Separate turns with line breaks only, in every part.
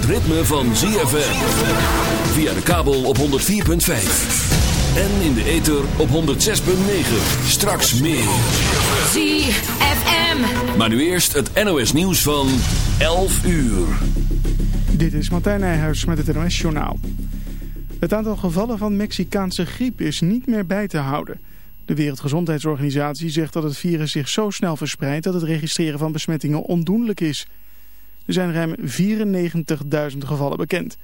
het ritme van ZFM. Via de kabel op 104.5. En in de ether op 106.9. Straks meer.
ZFM.
Maar nu eerst het NOS nieuws van 11 uur.
Dit is Martijn Nijhuis met het NOS Journaal. Het aantal gevallen van Mexicaanse griep is niet meer bij te houden. De Wereldgezondheidsorganisatie zegt dat het virus zich zo snel verspreidt... dat het registreren van besmettingen ondoenlijk is. Er zijn ruim 94.000 gevallen bekend.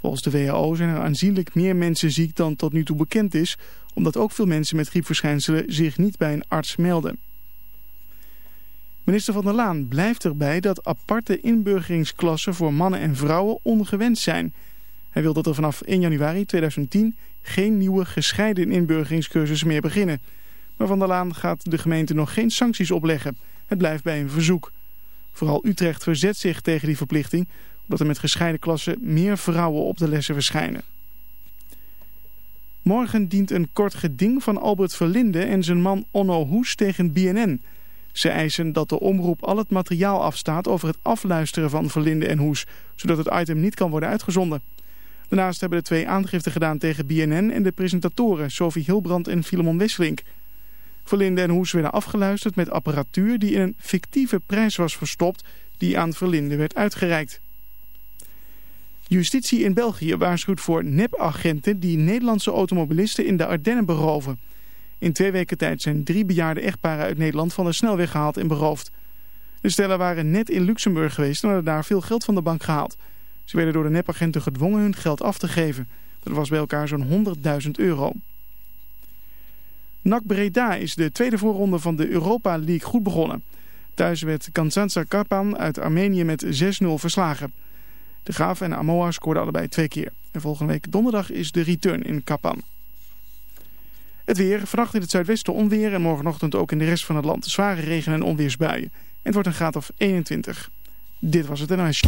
Volgens de WHO zijn er aanzienlijk meer mensen ziek dan tot nu toe bekend is... omdat ook veel mensen met griepverschijnselen zich niet bij een arts melden. Minister van der Laan blijft erbij dat aparte inburgeringsklassen voor mannen en vrouwen ongewenst zijn. Hij wil dat er vanaf 1 januari 2010 geen nieuwe gescheiden inburgeringscursussen meer beginnen. Maar van der Laan gaat de gemeente nog geen sancties opleggen. Het blijft bij een verzoek. Vooral Utrecht verzet zich tegen die verplichting... omdat er met gescheiden klassen meer vrouwen op de lessen verschijnen. Morgen dient een kort geding van Albert Verlinde en zijn man Onno Hoes tegen BNN. Ze eisen dat de omroep al het materiaal afstaat over het afluisteren van Verlinde en Hoes... zodat het item niet kan worden uitgezonden. Daarnaast hebben de twee aangifte gedaan tegen BNN en de presentatoren Sophie Hilbrand en Filemon Wesselink... Verlinde en Hoes werden afgeluisterd met apparatuur die in een fictieve prijs was verstopt die aan Verlinde werd uitgereikt. Justitie in België waarschuwt voor nepagenten die Nederlandse automobilisten in de Ardennen beroven. In twee weken tijd zijn drie bejaarde echtparen uit Nederland van de snelweg gehaald en beroofd. De stellen waren net in Luxemburg geweest en hadden daar veel geld van de bank gehaald. Ze werden door de nepagenten gedwongen hun geld af te geven. Dat was bij elkaar zo'n 100.000 euro. NAC Breda is de tweede voorronde van de Europa League goed begonnen. Thuis werd Kansantsa Karpan uit Armenië met 6-0 verslagen. De Graaf en Amoa scoorden allebei twee keer. En volgende week donderdag is de return in Kapan. Het weer, vannacht in het zuidwesten onweer en morgenochtend ook in de rest van het land zware regen- en onweersbuien. En het wordt een graad of 21. Dit was het NOS.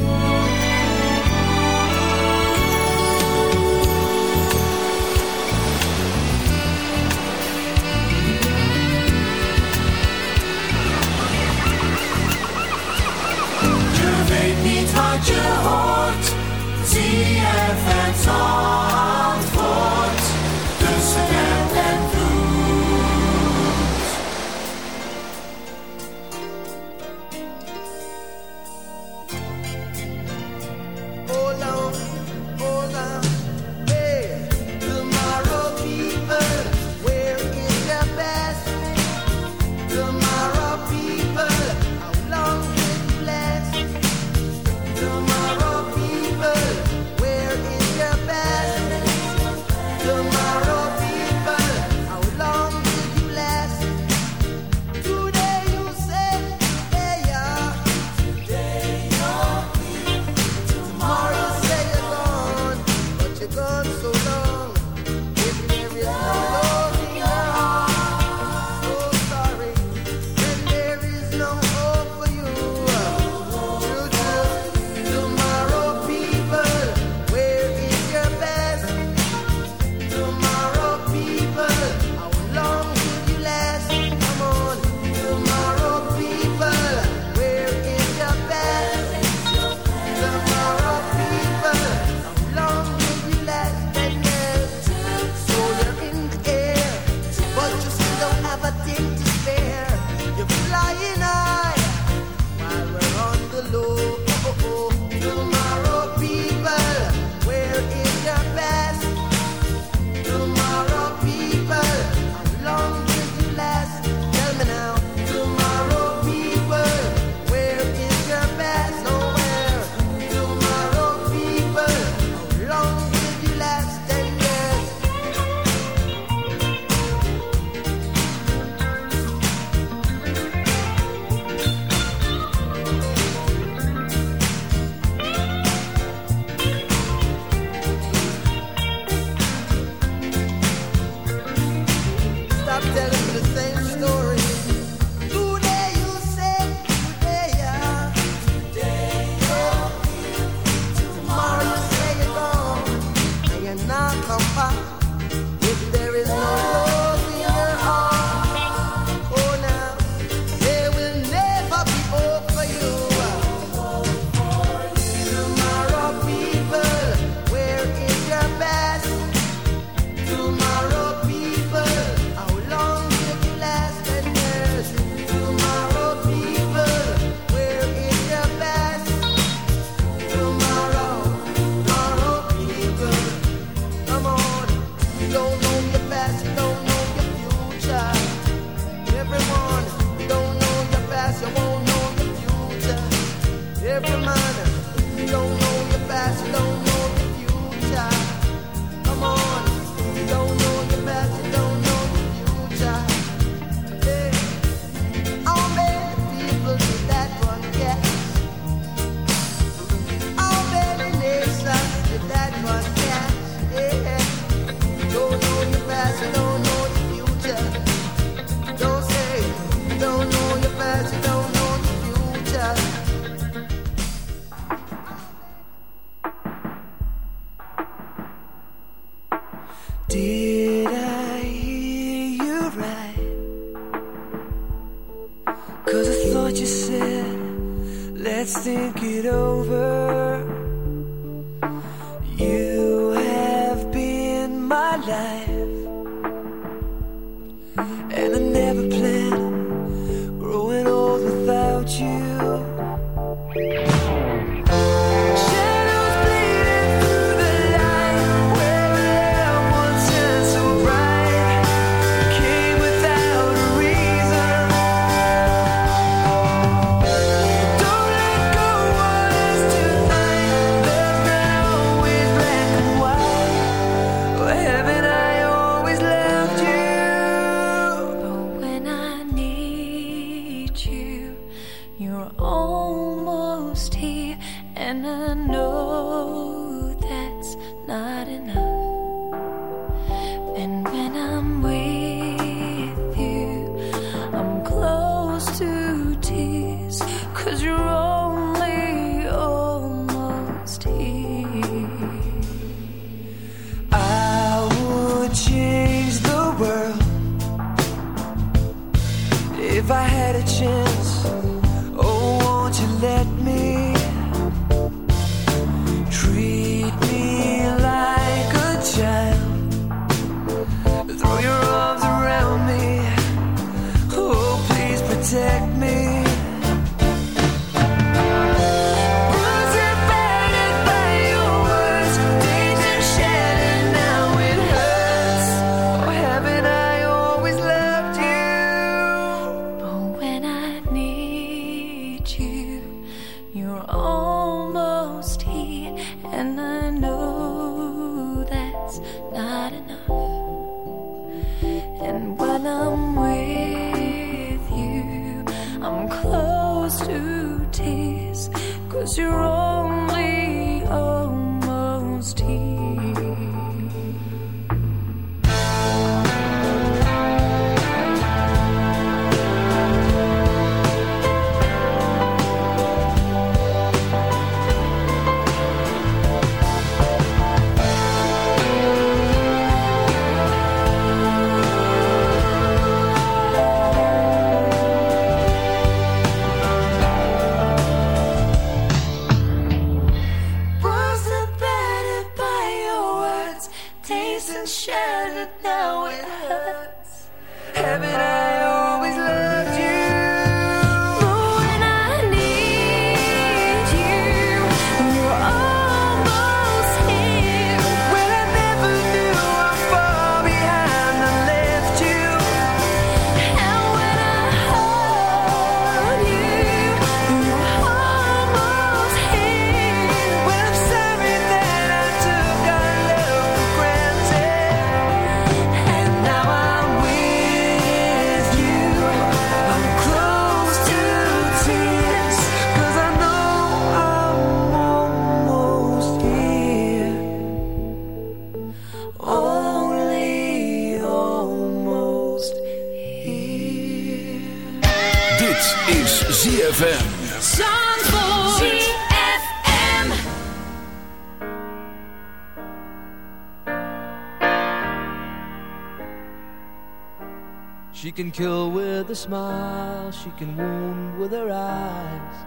She can kill with a smile, she can wound with her eyes,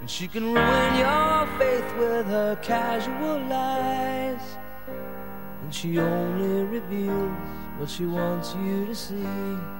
and she can ruin your faith with her casual lies. And she only reveals what she wants you to see.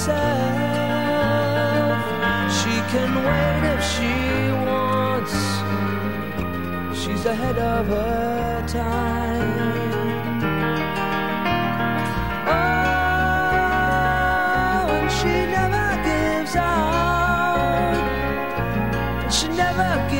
Herself. She can wait if she wants. She's ahead of her time. Oh, and she never gives out. She never gives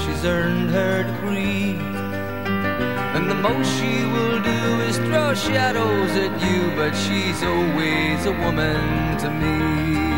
She's earned her degree. And the most she will do is throw shadows at you, but she's always a woman to me.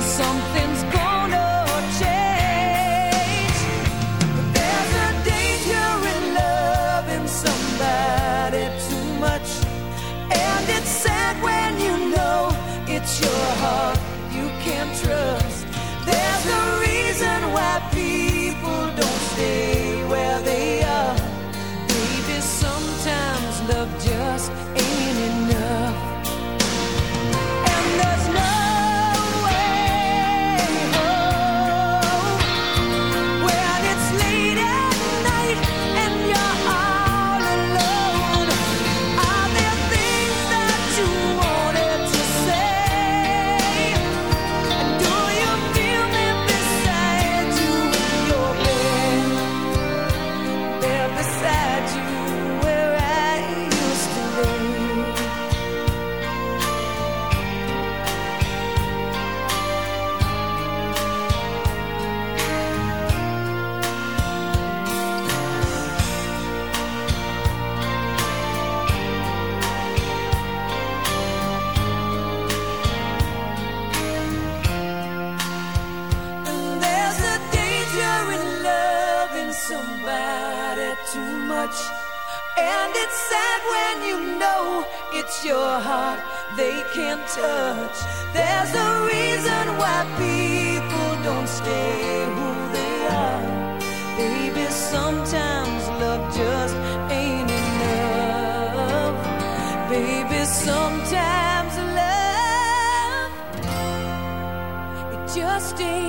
something's touch. There's a reason why people don't stay who they are. Baby, sometimes love just ain't enough. Baby, sometimes love it just ain't.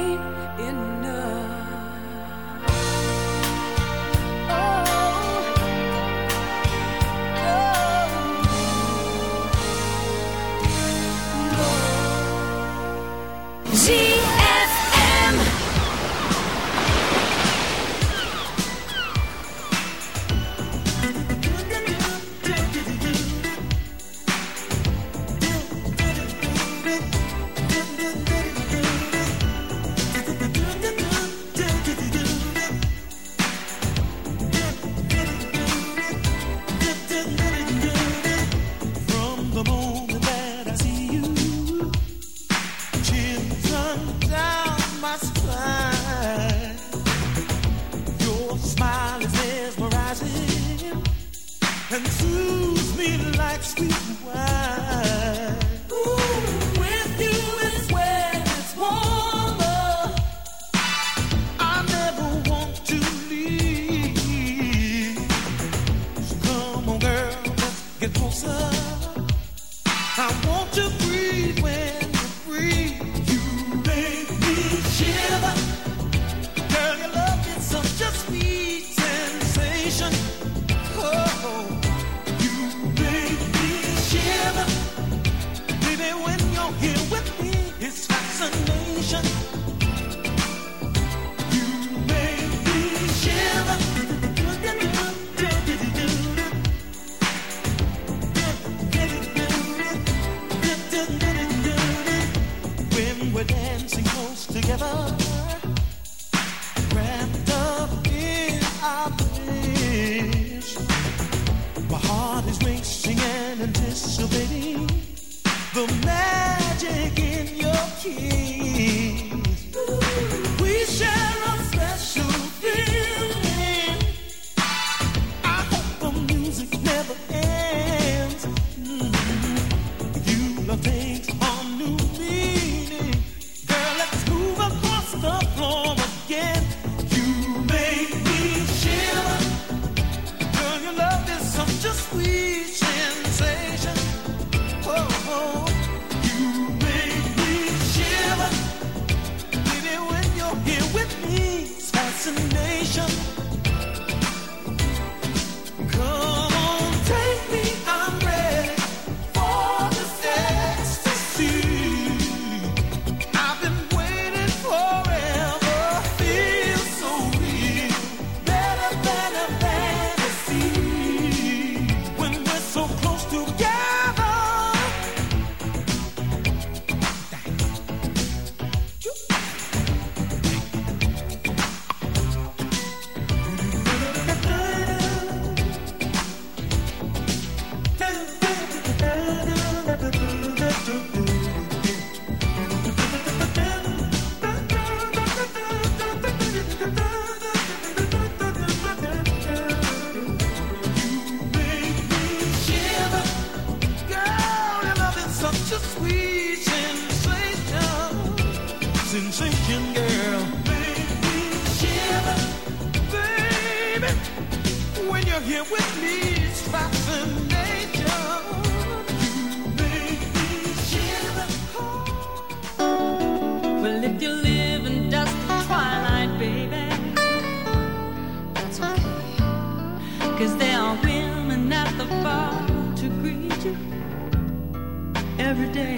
Every day.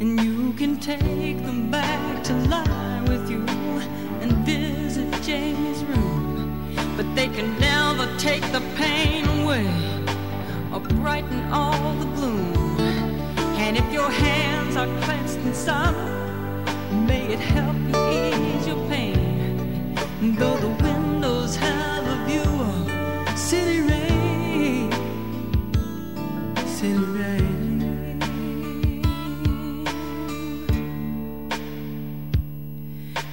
And you can take them back to lie with you and visit Jamie's room. But they can never take the pain away or brighten all the gloom. And if your hands are clenched in sorrow, may it help you ease your pain. Though the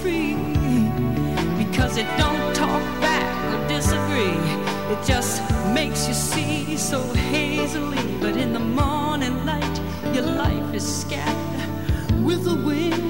free because it don't talk back or disagree. It just makes you see so hazily. But in the morning light, your life is scattered with the wind,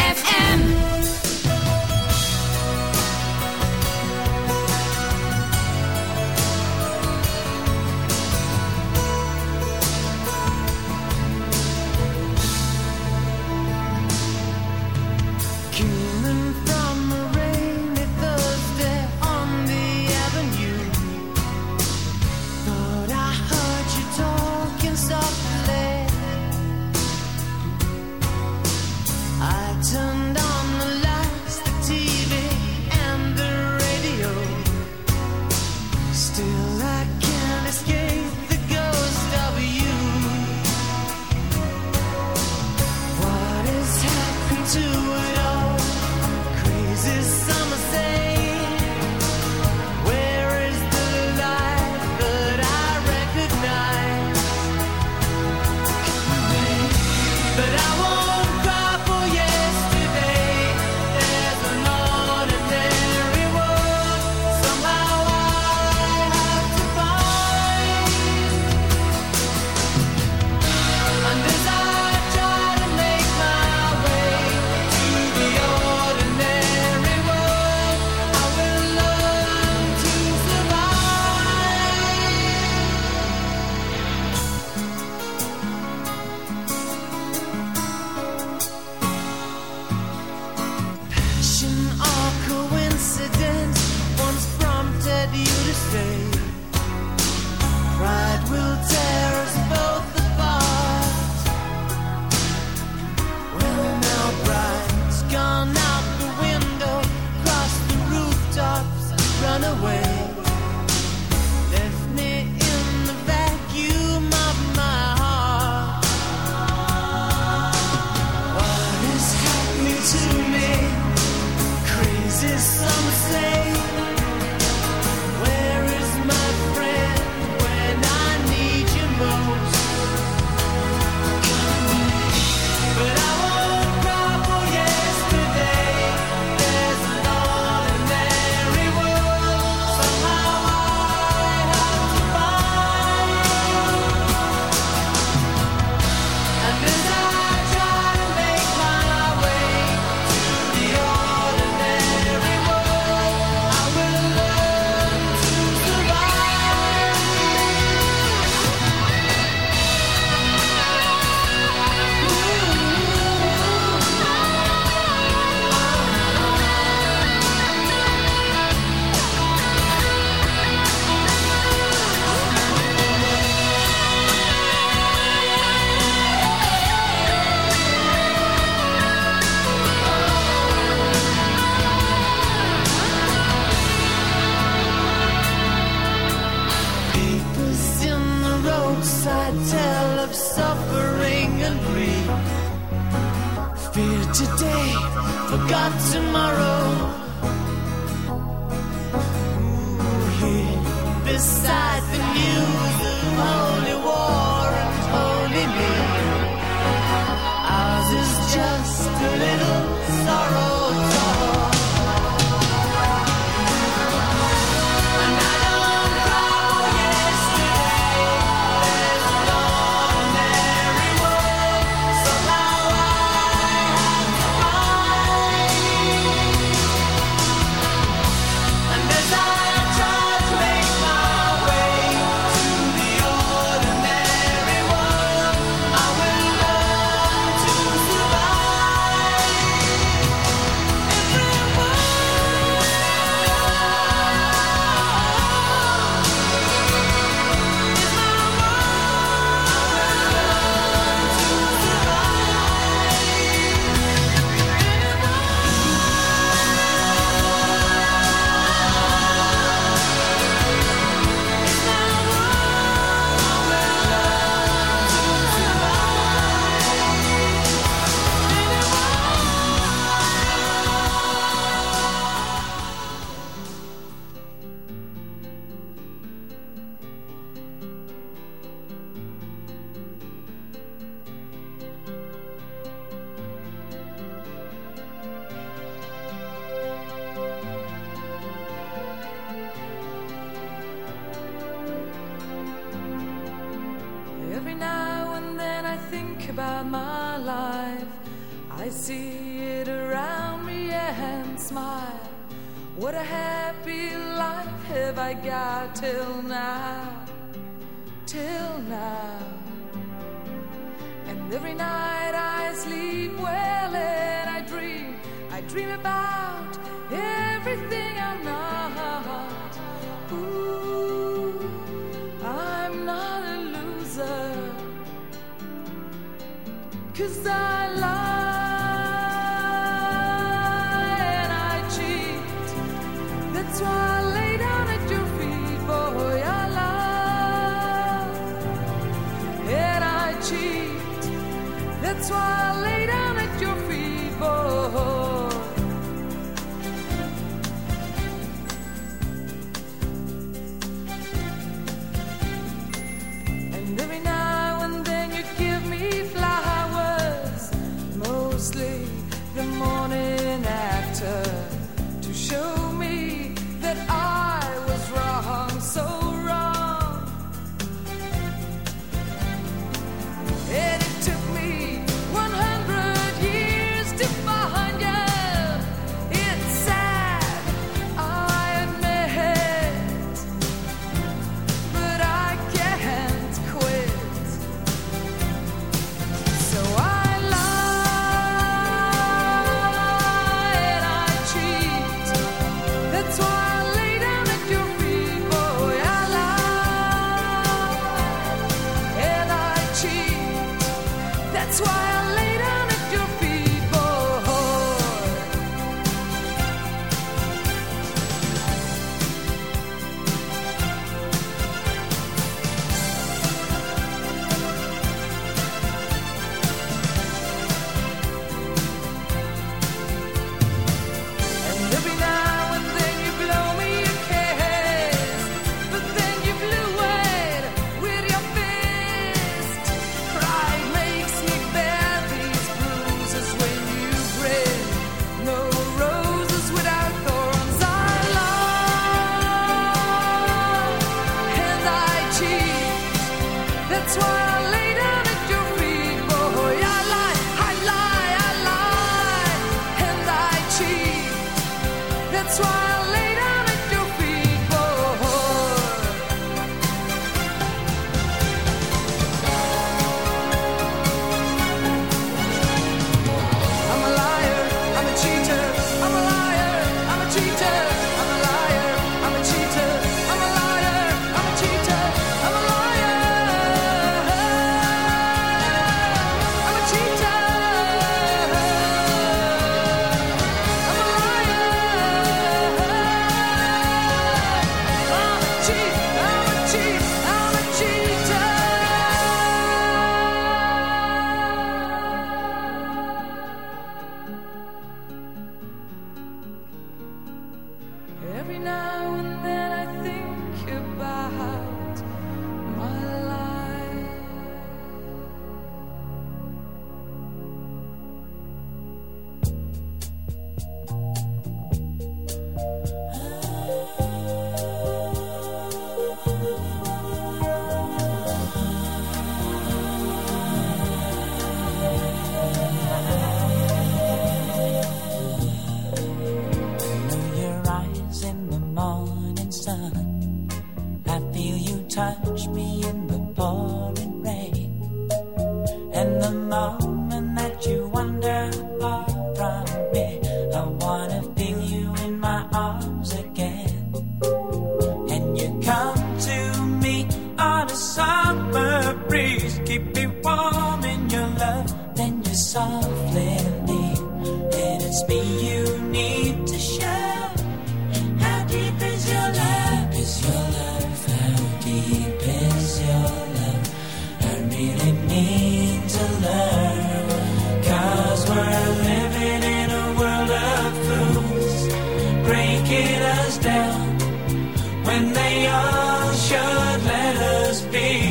When
they all should let us be.